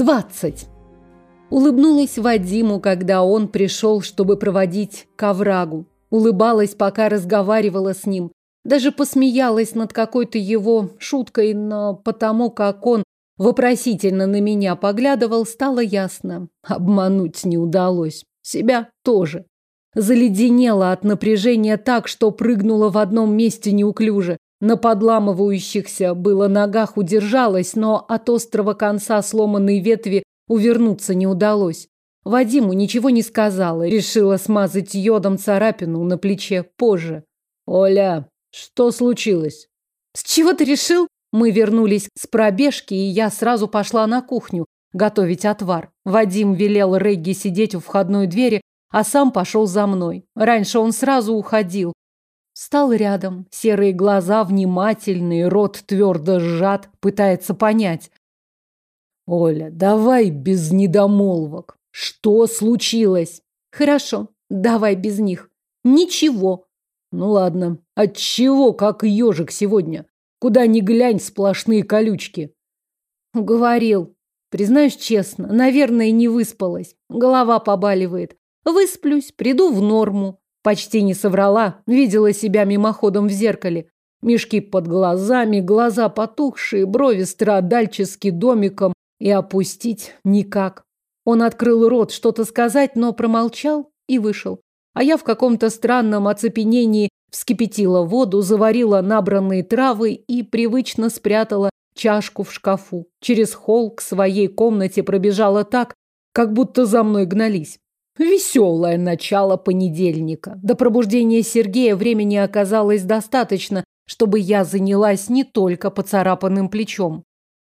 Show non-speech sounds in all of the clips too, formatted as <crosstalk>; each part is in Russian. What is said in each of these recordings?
Двадцать. Улыбнулась Вадиму, когда он пришел, чтобы проводить к оврагу. Улыбалась, пока разговаривала с ним. Даже посмеялась над какой-то его шуткой, но потому как он вопросительно на меня поглядывал, стало ясно. Обмануть не удалось. Себя тоже. Заледенела от напряжения так, что прыгнула в одном месте неуклюже. На подламывающихся было ногах удержалась, но от острого конца сломанной ветви увернуться не удалось. Вадиму ничего не сказала, решила смазать йодом царапину на плече позже. «Оля, что случилось?» «С чего ты решил?» Мы вернулись с пробежки, и я сразу пошла на кухню готовить отвар. Вадим велел Регги сидеть у входной двери, а сам пошел за мной. Раньше он сразу уходил. Стал рядом, серые глаза внимательные, рот твердо сжат, пытается понять. Оля, давай без недомолвок. Что случилось? Хорошо, давай без них. Ничего. Ну ладно. От чего, как ежик сегодня? Куда ни глянь, сплошные колючки. Говорил. Признаюсь честно, наверное, не выспалась. Голова побаливает. Высплюсь, приду в норму. Почти не соврала, видела себя мимоходом в зеркале. Мешки под глазами, глаза потухшие, брови страдальчески домиком и опустить никак. Он открыл рот что-то сказать, но промолчал и вышел. А я в каком-то странном оцепенении вскипятила воду, заварила набранные травы и привычно спрятала чашку в шкафу. Через холл к своей комнате пробежала так, как будто за мной гнались. Веселое начало понедельника. До пробуждения Сергея времени оказалось достаточно, чтобы я занялась не только поцарапанным плечом.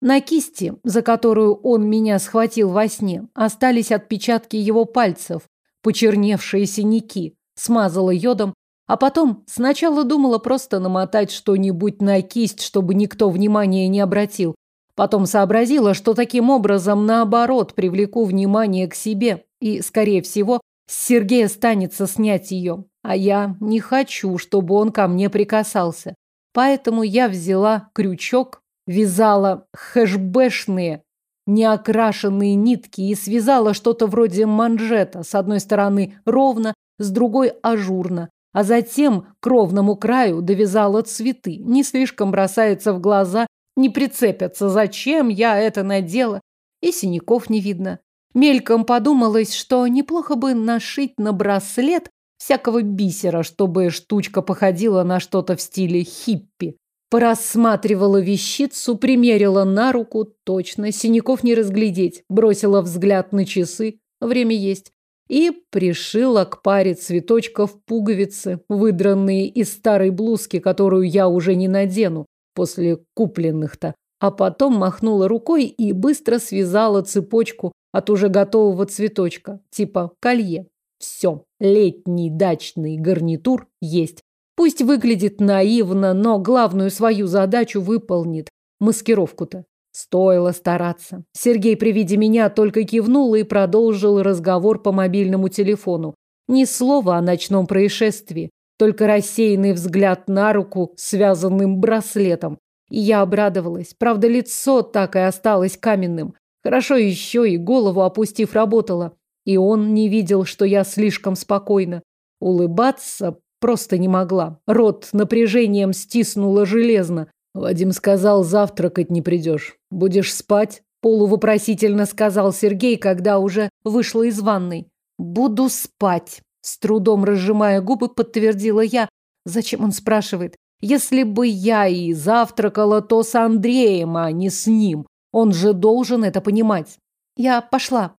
На кисти, за которую он меня схватил во сне, остались отпечатки его пальцев, почерневшие синяки. Смазала йодом, а потом сначала думала просто намотать что-нибудь на кисть, чтобы никто внимания не обратил. Потом сообразила, что таким образом, наоборот, привлеку внимание к себе. И, скорее всего, с Сергея станется снять ее. А я не хочу, чтобы он ко мне прикасался. Поэтому я взяла крючок, вязала хэшбэшные неокрашенные нитки и связала что-то вроде манжета, с одной стороны ровно, с другой ажурно, а затем к ровному краю довязала цветы. Не слишком бросается в глаза, не прицепятся, зачем я это надела, и синяков не видно. Мельком подумалось, что неплохо бы нашить на браслет всякого бисера, чтобы штучка походила на что-то в стиле хиппи. Порассматривала вещицу, примерила на руку, точно, синяков не разглядеть, бросила взгляд на часы, время есть, и пришила к паре цветочков пуговицы, выдранные из старой блузки, которую я уже не надену после купленных-то, а потом махнула рукой и быстро связала цепочку от уже готового цветочка, типа колье. Все, летний дачный гарнитур есть. Пусть выглядит наивно, но главную свою задачу выполнит. Маскировку-то. Стоило стараться. Сергей при виде меня только кивнул и продолжил разговор по мобильному телефону. Ни слова о ночном происшествии, только рассеянный взгляд на руку связанным браслетом. И я обрадовалась. Правда, лицо так и осталось каменным. Хорошо еще и голову опустив работала. И он не видел, что я слишком спокойна. Улыбаться Просто не могла. Рот напряжением стиснула железно. Вадим сказал, завтракать не придешь. Будешь спать? Полувопросительно сказал Сергей, когда уже вышла из ванной. Буду спать. С трудом разжимая губы, подтвердила я. Зачем он спрашивает? Если бы я и завтракала, то с Андреем, а не с ним. Он же должен это понимать. Я пошла.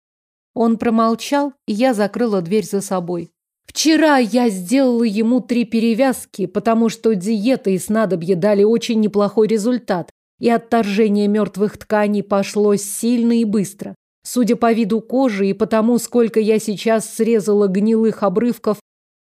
Он промолчал, и я закрыла дверь за собой. Вчера я сделала ему три перевязки, потому что диета и снадобье дали очень неплохой результат, и отторжение мертвых тканей пошло сильно и быстро. Судя по виду кожи и потому, сколько я сейчас срезала гнилых обрывков,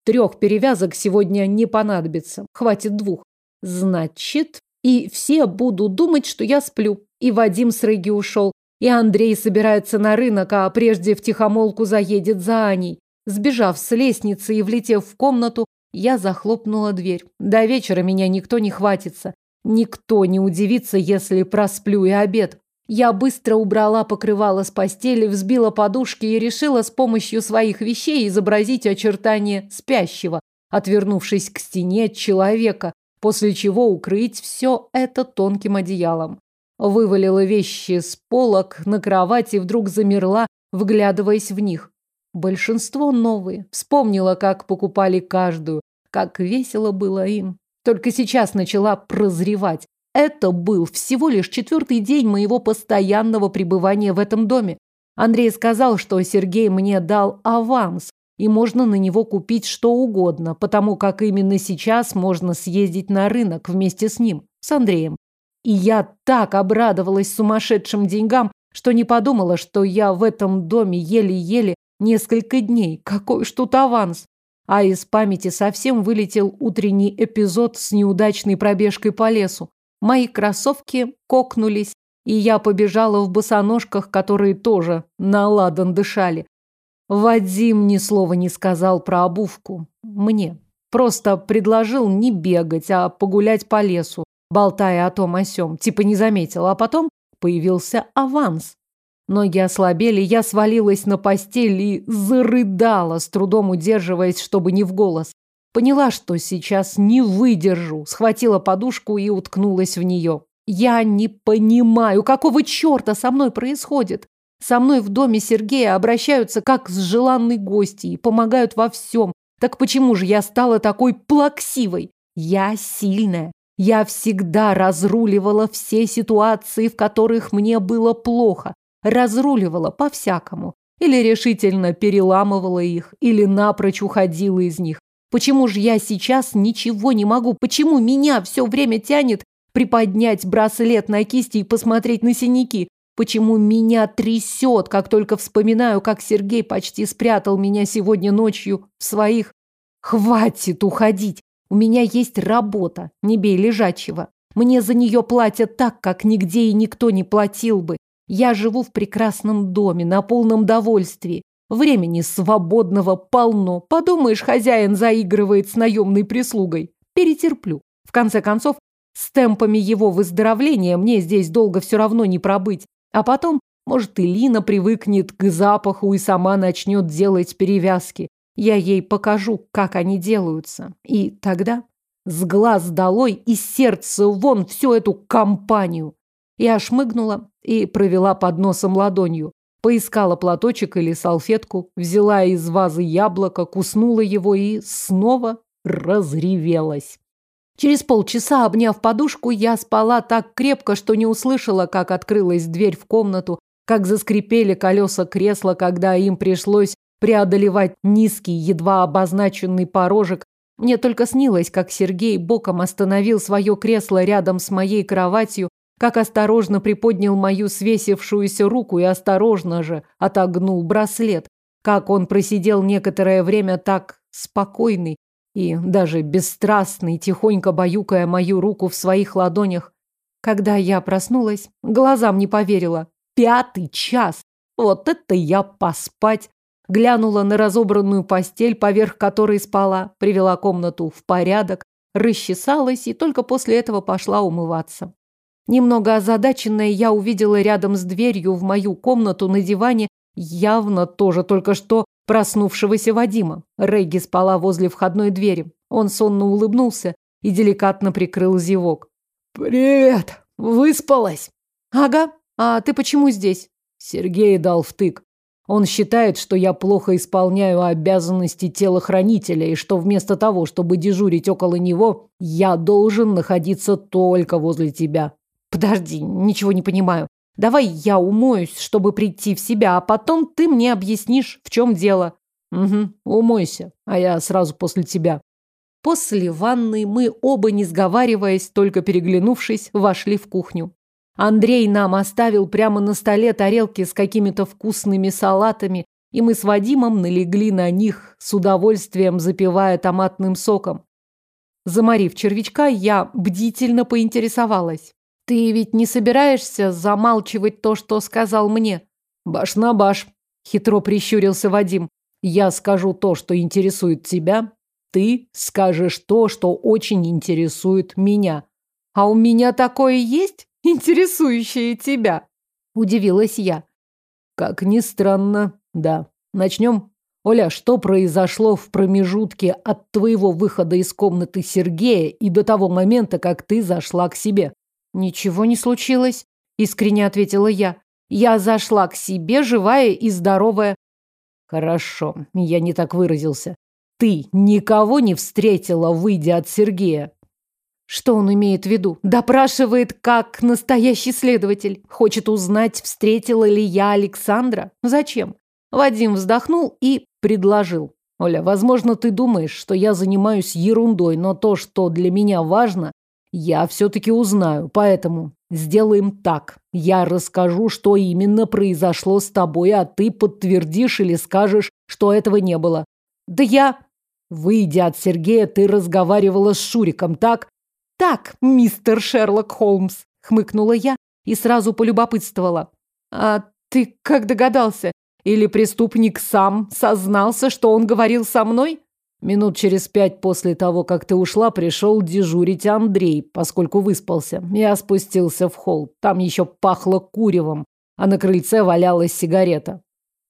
трех перевязок сегодня не понадобится, хватит двух. Значит, и все будут думать, что я сплю. И Вадим с Рыги ушел, и Андрей собирается на рынок, а прежде в тихомолку заедет за Аней. Сбежав с лестницы и влетев в комнату, я захлопнула дверь. До вечера меня никто не хватится. Никто не удивится, если просплю и обед. Я быстро убрала покрывало с постели, взбила подушки и решила с помощью своих вещей изобразить очертания спящего, отвернувшись к стене человека, после чего укрыть все это тонким одеялом. Вывалила вещи с полок на кровать и вдруг замерла, вглядываясь в них. Большинство новые. Вспомнила, как покупали каждую, как весело было им. Только сейчас начала прозревать. Это был всего лишь четвертый день моего постоянного пребывания в этом доме. Андрей сказал, что Сергей мне дал аванс, и можно на него купить что угодно, потому как именно сейчас можно съездить на рынок вместе с ним, с Андреем. И я так обрадовалась сумасшедшим деньгам, что не подумала, что я в этом доме еле-еле несколько дней. Какой уж тут аванс. А из памяти совсем вылетел утренний эпизод с неудачной пробежкой по лесу. Мои кроссовки кокнулись, и я побежала в босоножках, которые тоже на ладан дышали. Вадим ни слова не сказал про обувку. Мне. Просто предложил не бегать, а погулять по лесу болтая о том о сём, типа не заметила, а потом появился аванс. Ноги ослабели, я свалилась на постель и зарыдала, с трудом удерживаясь, чтобы не в голос. Поняла, что сейчас не выдержу, схватила подушку и уткнулась в нее. Я не понимаю, какого черта со мной происходит. Со мной в доме Сергея обращаются как с желанной гостьей, помогают во всем. Так почему же я стала такой плаксивой? Я сильная, я всегда разруливала все ситуации, в которых мне было плохо. Разруливала по-всякому. Или решительно переламывала их, или напрочь уходила из них. Почему же я сейчас ничего не могу? Почему меня все время тянет приподнять браслет на кисти и посмотреть на синяки? Почему меня трясет, как только вспоминаю, как Сергей почти спрятал меня сегодня ночью в своих... Хватит уходить! У меня есть работа, не бей лежачего. Мне за нее платят так, как нигде и никто не платил бы. Я живу в прекрасном доме, на полном довольствии. Времени свободного полно. Подумаешь, хозяин заигрывает с наемной прислугой. Перетерплю. В конце концов, с темпами его выздоровления мне здесь долго все равно не пробыть. А потом, может, и Лина привыкнет к запаху и сама начнет делать перевязки. Я ей покажу, как они делаются. И тогда с глаз долой и сердце вон всю эту компанию. Я шмыгнула и провела под носом ладонью. Поискала платочек или салфетку, взяла из вазы яблоко, куснула его и снова разревелась. Через полчаса, обняв подушку, я спала так крепко, что не услышала, как открылась дверь в комнату, как заскрипели колеса кресла, когда им пришлось преодолевать низкий, едва обозначенный порожек. Мне только снилось, как Сергей боком остановил свое кресло рядом с моей кроватью, как осторожно приподнял мою свесившуюся руку и осторожно же отогнул браслет, как он просидел некоторое время так спокойный и даже бесстрастный, тихонько баюкая мою руку в своих ладонях. Когда я проснулась, глазам не поверила. Пятый час! Вот это я поспать! глянула на разобранную постель, поверх которой спала, привела комнату в порядок, расчесалась и только после этого пошла умываться. Немного озадаченная, я увидела рядом с дверью в мою комнату на диване явно тоже только что проснувшегося Вадима. Регги спала возле входной двери. Он сонно улыбнулся и деликатно прикрыл зевок. «Привет! Выспалась?» «Ага. А ты почему здесь?» Сергей дал втык. Он считает, что я плохо исполняю обязанности телохранителя и что вместо того, чтобы дежурить около него, я должен находиться только возле тебя. Подожди, ничего не понимаю. Давай я умоюсь, чтобы прийти в себя, а потом ты мне объяснишь, в чем дело. Угу, умойся, а я сразу после тебя. После ванны мы оба, не сговариваясь, только переглянувшись, вошли в кухню. Андрей нам оставил прямо на столе тарелки с какими-то вкусными салатами, и мы с Вадимом налегли на них, с удовольствием запивая томатным соком. Заморив червячка, я бдительно поинтересовалась. «Ты ведь не собираешься замалчивать то, что сказал мне?» «Баш на баш», — хитро прищурился Вадим. «Я скажу то, что интересует тебя. Ты скажешь то, что очень интересует меня». «А у меня такое есть?» интересующие тебя. Удивилась я. Как ни странно, да. Начнем? Оля, что произошло в промежутке от твоего выхода из комнаты Сергея и до того момента, как ты зашла к себе? Ничего не случилось, искренне ответила я. Я зашла к себе живая и здоровая. Хорошо, я не так выразился. Ты никого не встретила, выйдя от Сергея? Что он имеет в виду? Допрашивает как настоящий следователь. Хочет узнать, встретила ли я Александра? Зачем? Вадим вздохнул и предложил. Оля, возможно, ты думаешь, что я занимаюсь ерундой, но то, что для меня важно, я все-таки узнаю. Поэтому сделаем так. Я расскажу, что именно произошло с тобой, а ты подтвердишь или скажешь, что этого не было. Да я... Выйдя от Сергея, ты разговаривала с Шуриком, так? Так, мистер Шерлок Холмс, хмыкнула я и сразу полюбопытствовала. А ты как догадался? Или преступник сам сознался, что он говорил со мной? Минут через пять после того, как ты ушла, пришел дежурить Андрей, поскольку выспался. Я спустился в холл. Там еще пахло куревом, а на крыльце валялась сигарета.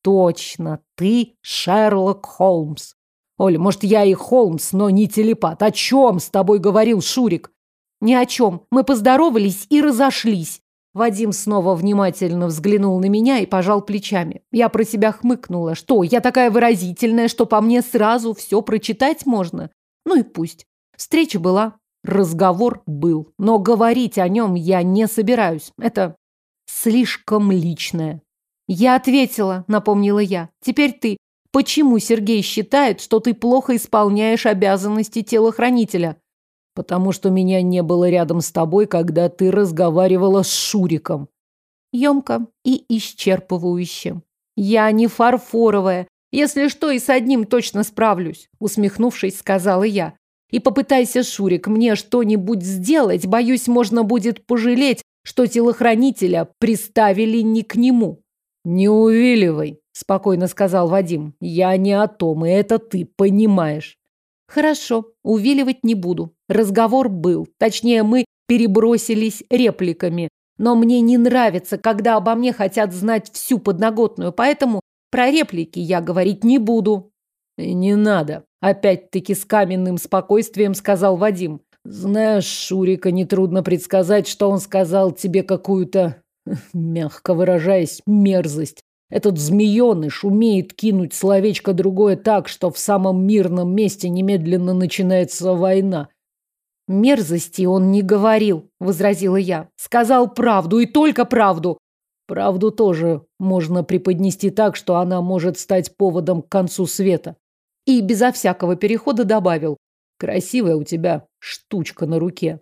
Точно, ты Шерлок Холмс. Оль, может, я и Холмс, но не телепат. О чем с тобой говорил Шурик? Ни о чем. Мы поздоровались и разошлись. Вадим снова внимательно взглянул на меня и пожал плечами. Я про себя хмыкнула. Что, я такая выразительная, что по мне сразу все прочитать можно? Ну и пусть. Встреча была, разговор был. Но говорить о нем я не собираюсь. Это слишком личное. Я ответила, напомнила я. Теперь ты. Почему Сергей считает, что ты плохо исполняешь обязанности телохранителя? Потому что меня не было рядом с тобой, когда ты разговаривала с Шуриком. Емко и исчерпывающе. Я не фарфоровая. Если что, и с одним точно справлюсь, усмехнувшись, сказала я. И попытайся, Шурик, мне что-нибудь сделать, боюсь, можно будет пожалеть, что телохранителя приставили не к нему. Не увиливай, спокойно сказал Вадим. Я не о том, и это ты понимаешь. Хорошо, увиливать не буду. Разговор был. Точнее, мы перебросились репликами. Но мне не нравится, когда обо мне хотят знать всю подноготную, поэтому про реплики я говорить не буду. Не надо. Опять-таки с каменным спокойствием сказал Вадим. Знаешь, Шурика нетрудно предсказать, что он сказал тебе какую-то, <laughs> мягко выражаясь, мерзость. Этот змееныш умеет кинуть словечко другое так, что в самом мирном месте немедленно начинается война. Мерзости он не говорил, возразила я. Сказал правду и только правду. Правду тоже можно преподнести так, что она может стать поводом к концу света. И безо всякого перехода добавил. Красивая у тебя штучка на руке.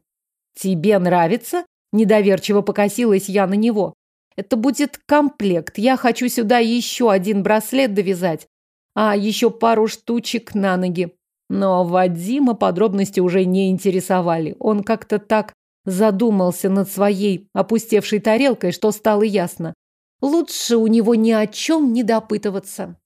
Тебе нравится? Недоверчиво покосилась я на него. Это будет комплект. Я хочу сюда еще один браслет довязать, а еще пару штучек на ноги. Но Вадима подробности уже не интересовали. Он как-то так задумался над своей опустевшей тарелкой, что стало ясно. Лучше у него ни о чем не допытываться.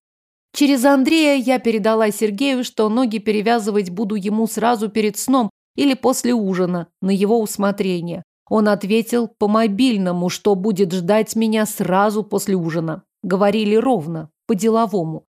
Через Андрея я передала Сергею, что ноги перевязывать буду ему сразу перед сном или после ужина, на его усмотрение. Он ответил по мобильному, что будет ждать меня сразу после ужина. Говорили ровно, по-деловому.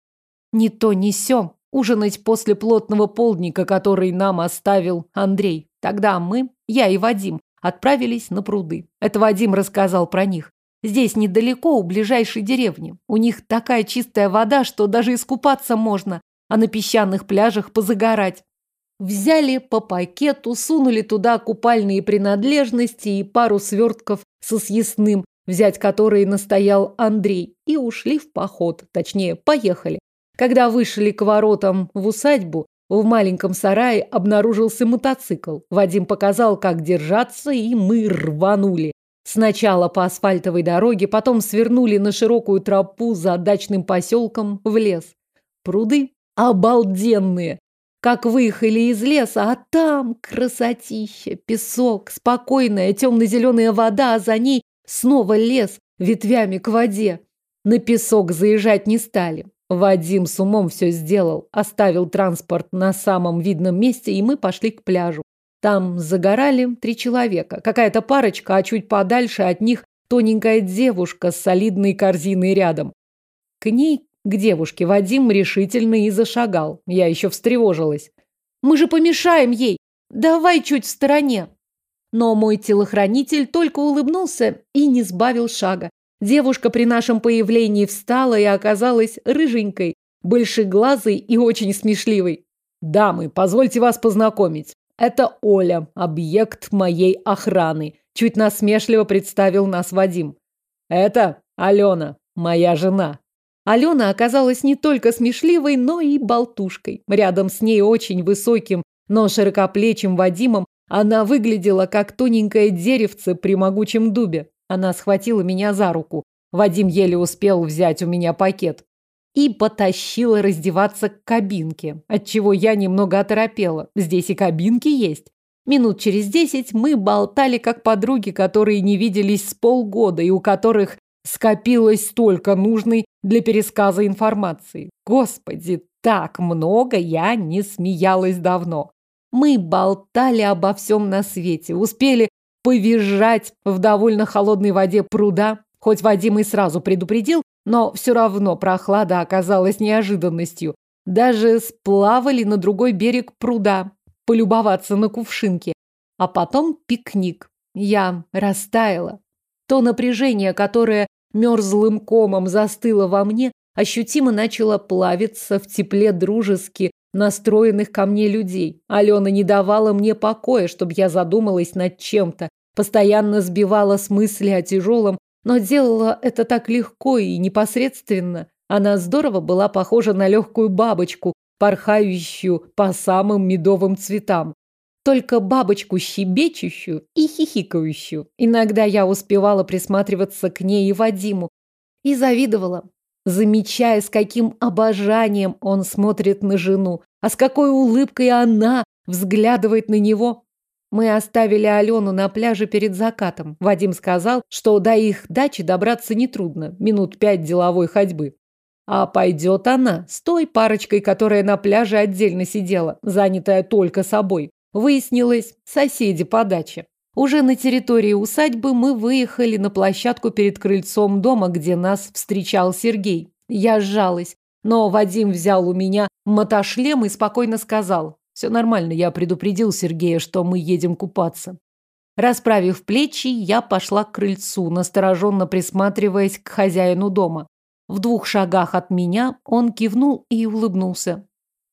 Не то, не сё. Ужинать после плотного полдника, который нам оставил Андрей. Тогда мы, я и Вадим, отправились на пруды. Это Вадим рассказал про них. Здесь недалеко, у ближайшей деревни. У них такая чистая вода, что даже искупаться можно, а на песчаных пляжах позагорать. Взяли по пакету, сунули туда купальные принадлежности и пару свертков со съестным, взять которые настоял Андрей, и ушли в поход, точнее, поехали. Когда вышли к воротам в усадьбу, в маленьком сарае обнаружился мотоцикл. Вадим показал, как держаться, и мы рванули. Сначала по асфальтовой дороге, потом свернули на широкую тропу за дачным поселком в лес. Пруды обалденные. Как выехали из леса, а там красотища, песок, спокойная темно-зеленая вода, а за ней снова лес ветвями к воде. На песок заезжать не стали. Вадим с умом все сделал, оставил транспорт на самом видном месте, и мы пошли к пляжу. Там загорали три человека. Какая-то парочка, а чуть подальше от них тоненькая девушка с солидной корзиной рядом. К ней, к девушке, Вадим решительно и зашагал. Я еще встревожилась. «Мы же помешаем ей! Давай чуть в стороне!» Но мой телохранитель только улыбнулся и не сбавил шага. Девушка при нашем появлении встала и оказалась рыженькой, большеглазой и очень смешливой. «Дамы, позвольте вас познакомить. Это Оля, объект моей охраны», – чуть насмешливо представил нас Вадим. «Это Алена, моя жена». Алена оказалась не только смешливой, но и болтушкой. Рядом с ней очень высоким, но широкоплечим Вадимом она выглядела как тоненькое деревце при могучем дубе. Она схватила меня за руку. Вадим еле успел взять у меня пакет. И потащила раздеваться к кабинке, отчего я немного оторопела. Здесь и кабинки есть. Минут через десять мы болтали как подруги, которые не виделись с полгода и у которых скопилось столько нужной для пересказа информации. Господи, так много я не смеялась давно. Мы болтали обо всем на свете, успели повизжать в довольно холодной воде пруда, хоть Вадим и сразу предупредил, но все равно прохлада оказалась неожиданностью. Даже сплавали на другой берег пруда, полюбоваться на кувшинки. А потом пикник. Я растаяла. То напряжение, которое мерзлым комом застыло во мне, ощутимо начало плавиться в тепле дружески настроенных ко мне людей. Алена не давала мне покоя, чтобы я задумалась над чем-то, постоянно сбивала с мысли о тяжелом, но делала это так легко и непосредственно. Она здорово была похожа на легкую бабочку, порхающую по самым медовым цветам. Только бабочку щебечущую и хихикающую. Иногда я успевала присматриваться к ней и Вадиму. И завидовала замечая, с каким обожанием он смотрит на жену, а с какой улыбкой она взглядывает на него. Мы оставили Алену на пляже перед закатом. Вадим сказал, что до их дачи добраться нетрудно, минут пять деловой ходьбы. А пойдет она с той парочкой, которая на пляже отдельно сидела, занятая только собой. Выяснилось, соседи по даче. Уже на территории усадьбы мы выехали на площадку перед крыльцом дома, где нас встречал Сергей. Я сжалась, но Вадим взял у меня мотошлем и спокойно сказал. Все нормально, я предупредил Сергея, что мы едем купаться. Расправив плечи, я пошла к крыльцу, настороженно присматриваясь к хозяину дома. В двух шагах от меня он кивнул и улыбнулся.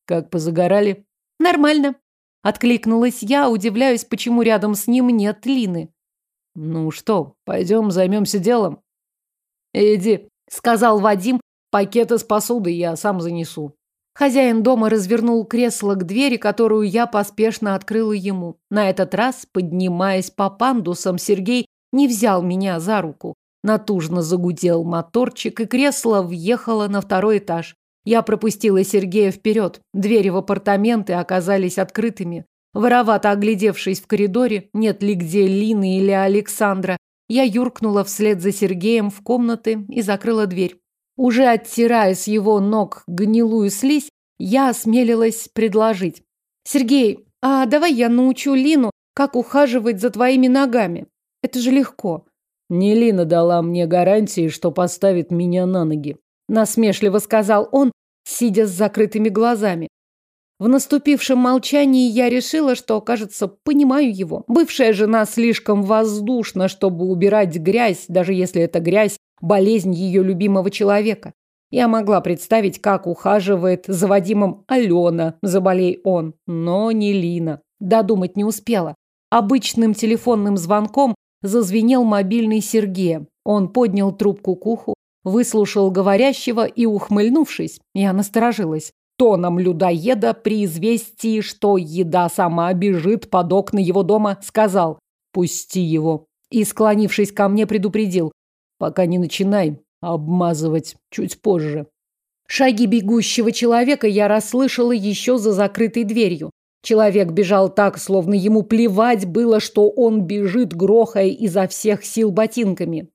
Как позагорали? Нормально. Откликнулась я, удивляюсь, почему рядом с ним нет Лины. Ну что, пойдем займемся делом? Иди, сказал Вадим, пакеты с посудой я сам занесу. Хозяин дома развернул кресло к двери, которую я поспешно открыла ему. На этот раз, поднимаясь по пандусам, Сергей не взял меня за руку. Натужно загудел моторчик, и кресло въехало на второй этаж. Я пропустила Сергея вперед. Двери в апартаменты оказались открытыми. Воровато оглядевшись в коридоре, нет ли где Лины или Александра, я юркнула вслед за Сергеем в комнаты и закрыла дверь. Уже оттирая с его ног гнилую слизь, я осмелилась предложить. «Сергей, а давай я научу Лину, как ухаживать за твоими ногами. Это же легко». Не Лина дала мне гарантии, что поставит меня на ноги насмешливо сказал он, сидя с закрытыми глазами. В наступившем молчании я решила, что, кажется, понимаю его. Бывшая жена слишком воздушна, чтобы убирать грязь, даже если эта грязь – болезнь ее любимого человека. Я могла представить, как ухаживает за Вадимом Алена, заболей он, но не Лина. Додумать не успела. Обычным телефонным звонком зазвенел мобильный Сергея. Он поднял трубку к уху, Выслушал говорящего и, ухмыльнувшись, я насторожилась. Тоном людоеда при известии, что еда сама бежит под окна его дома, сказал «Пусти его». И, склонившись ко мне, предупредил «Пока не начинай обмазывать чуть позже». Шаги бегущего человека я расслышала еще за закрытой дверью. Человек бежал так, словно ему плевать было, что он бежит, грохая изо всех сил ботинками.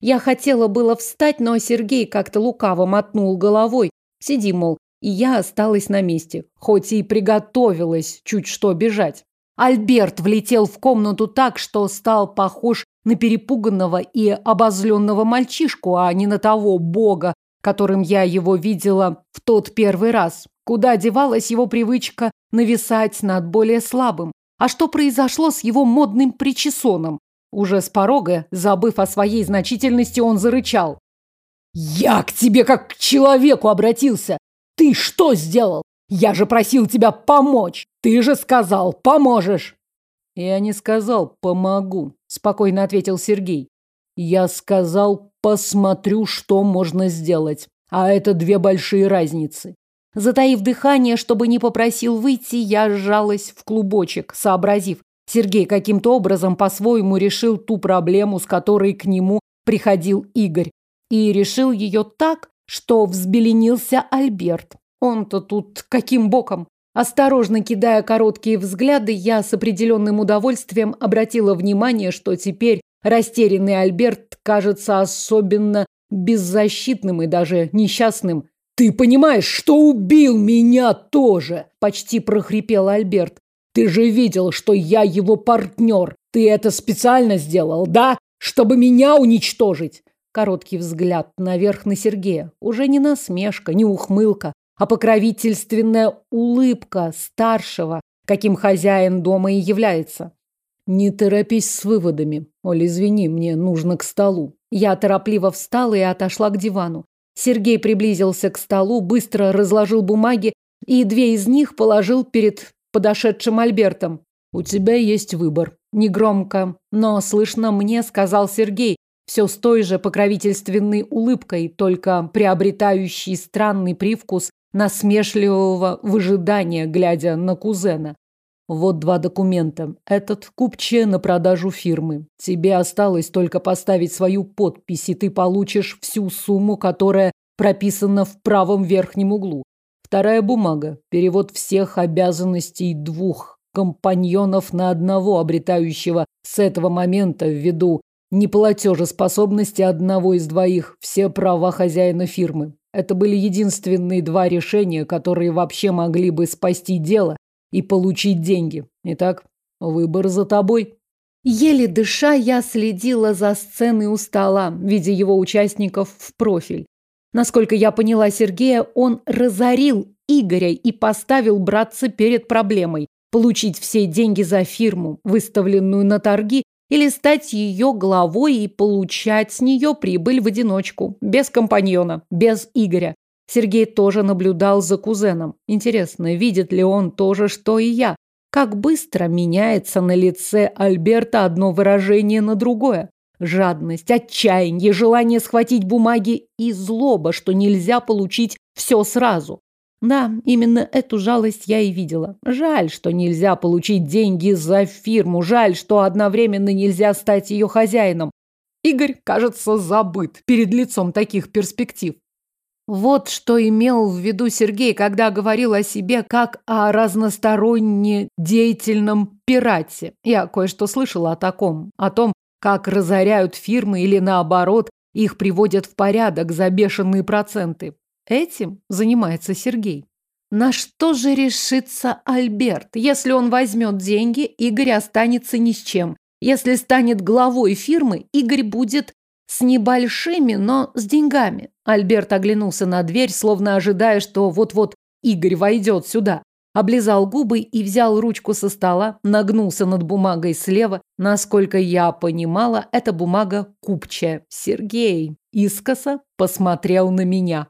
Я хотела было встать, но Сергей как-то лукаво мотнул головой. Сиди, мол, и я осталась на месте, хоть и приготовилась чуть что бежать. Альберт влетел в комнату так, что стал похож на перепуганного и обозленного мальчишку, а не на того бога, которым я его видела в тот первый раз. Куда девалась его привычка нависать над более слабым? А что произошло с его модным причесоном? Уже с порога, забыв о своей значительности, он зарычал. «Я к тебе как к человеку обратился! Ты что сделал? Я же просил тебя помочь! Ты же сказал, поможешь!» «Я не сказал «помогу», — спокойно ответил Сергей. «Я сказал, посмотрю, что можно сделать. А это две большие разницы. Затаив дыхание, чтобы не попросил выйти, я сжалась в клубочек, сообразив. Сергей каким-то образом по-своему решил ту проблему, с которой к нему приходил Игорь. И решил ее так, что взбеленился Альберт. Он-то тут каким боком? Осторожно кидая короткие взгляды, я с определенным удовольствием обратила внимание, что теперь растерянный Альберт кажется особенно беззащитным и даже несчастным. «Ты понимаешь, что убил меня тоже?» – почти прохрипел Альберт. «Ты же видел, что я его партнер. Ты это специально сделал, да? Чтобы меня уничтожить?» Короткий взгляд наверх на Сергея. Уже не насмешка, не ухмылка, а покровительственная улыбка старшего, каким хозяин дома и является. «Не торопись с выводами. Оль, извини, мне нужно к столу». Я торопливо встала и отошла к дивану. Сергей приблизился к столу, быстро разложил бумаги и две из них положил перед подошедшим Альбертом. «У тебя есть выбор». Негромко, но слышно мне, сказал Сергей, все с той же покровительственной улыбкой, только приобретающий странный привкус насмешливого выжидания, глядя на кузена. Вот два документа. Этот купче на продажу фирмы. Тебе осталось только поставить свою подпись, и ты получишь всю сумму, которая прописана в правом верхнем углу. Вторая бумага. Перевод всех обязанностей двух компаньонов на одного, обретающего с этого момента ввиду неплатежеспособности одного из двоих все права хозяина фирмы. Это были единственные два решения, которые вообще могли бы спасти дело и получить деньги. Итак, выбор за тобой. Еле дыша, я следила за сценой у стола, видя его участников в профиль. Насколько я поняла Сергея, он разорил Игоря и поставил братца перед проблемой получить все деньги за фирму, выставленную на торги, или стать ее главой и получать с нее прибыль в одиночку, без компаньона, без Игоря. Сергей тоже наблюдал за кузеном. Интересно, видит ли он то же, что и я? Как быстро меняется на лице Альберта одно выражение на другое. Жадность, отчаяние, желание схватить бумаги и злоба, что нельзя получить все сразу. Да, именно эту жалость я и видела. Жаль, что нельзя получить деньги за фирму. Жаль, что одновременно нельзя стать ее хозяином. Игорь, кажется, забыт перед лицом таких перспектив. Вот что имел в виду Сергей, когда говорил о себе как о разносторонне деятельном пирате. Я кое-что слышала о таком, о том, как разоряют фирмы или наоборот, их приводят в порядок за бешеные проценты. Этим занимается Сергей. На что же решится Альберт? Если он возьмет деньги, Игорь останется ни с чем. Если станет главой фирмы, Игорь будет с небольшими, но с деньгами. Альберт оглянулся на дверь, словно ожидая, что вот-вот Игорь войдет сюда. Облизал губы и взял ручку со стола, нагнулся над бумагой слева. Насколько я понимала, эта бумага купчая. Сергей искоса посмотрел на меня.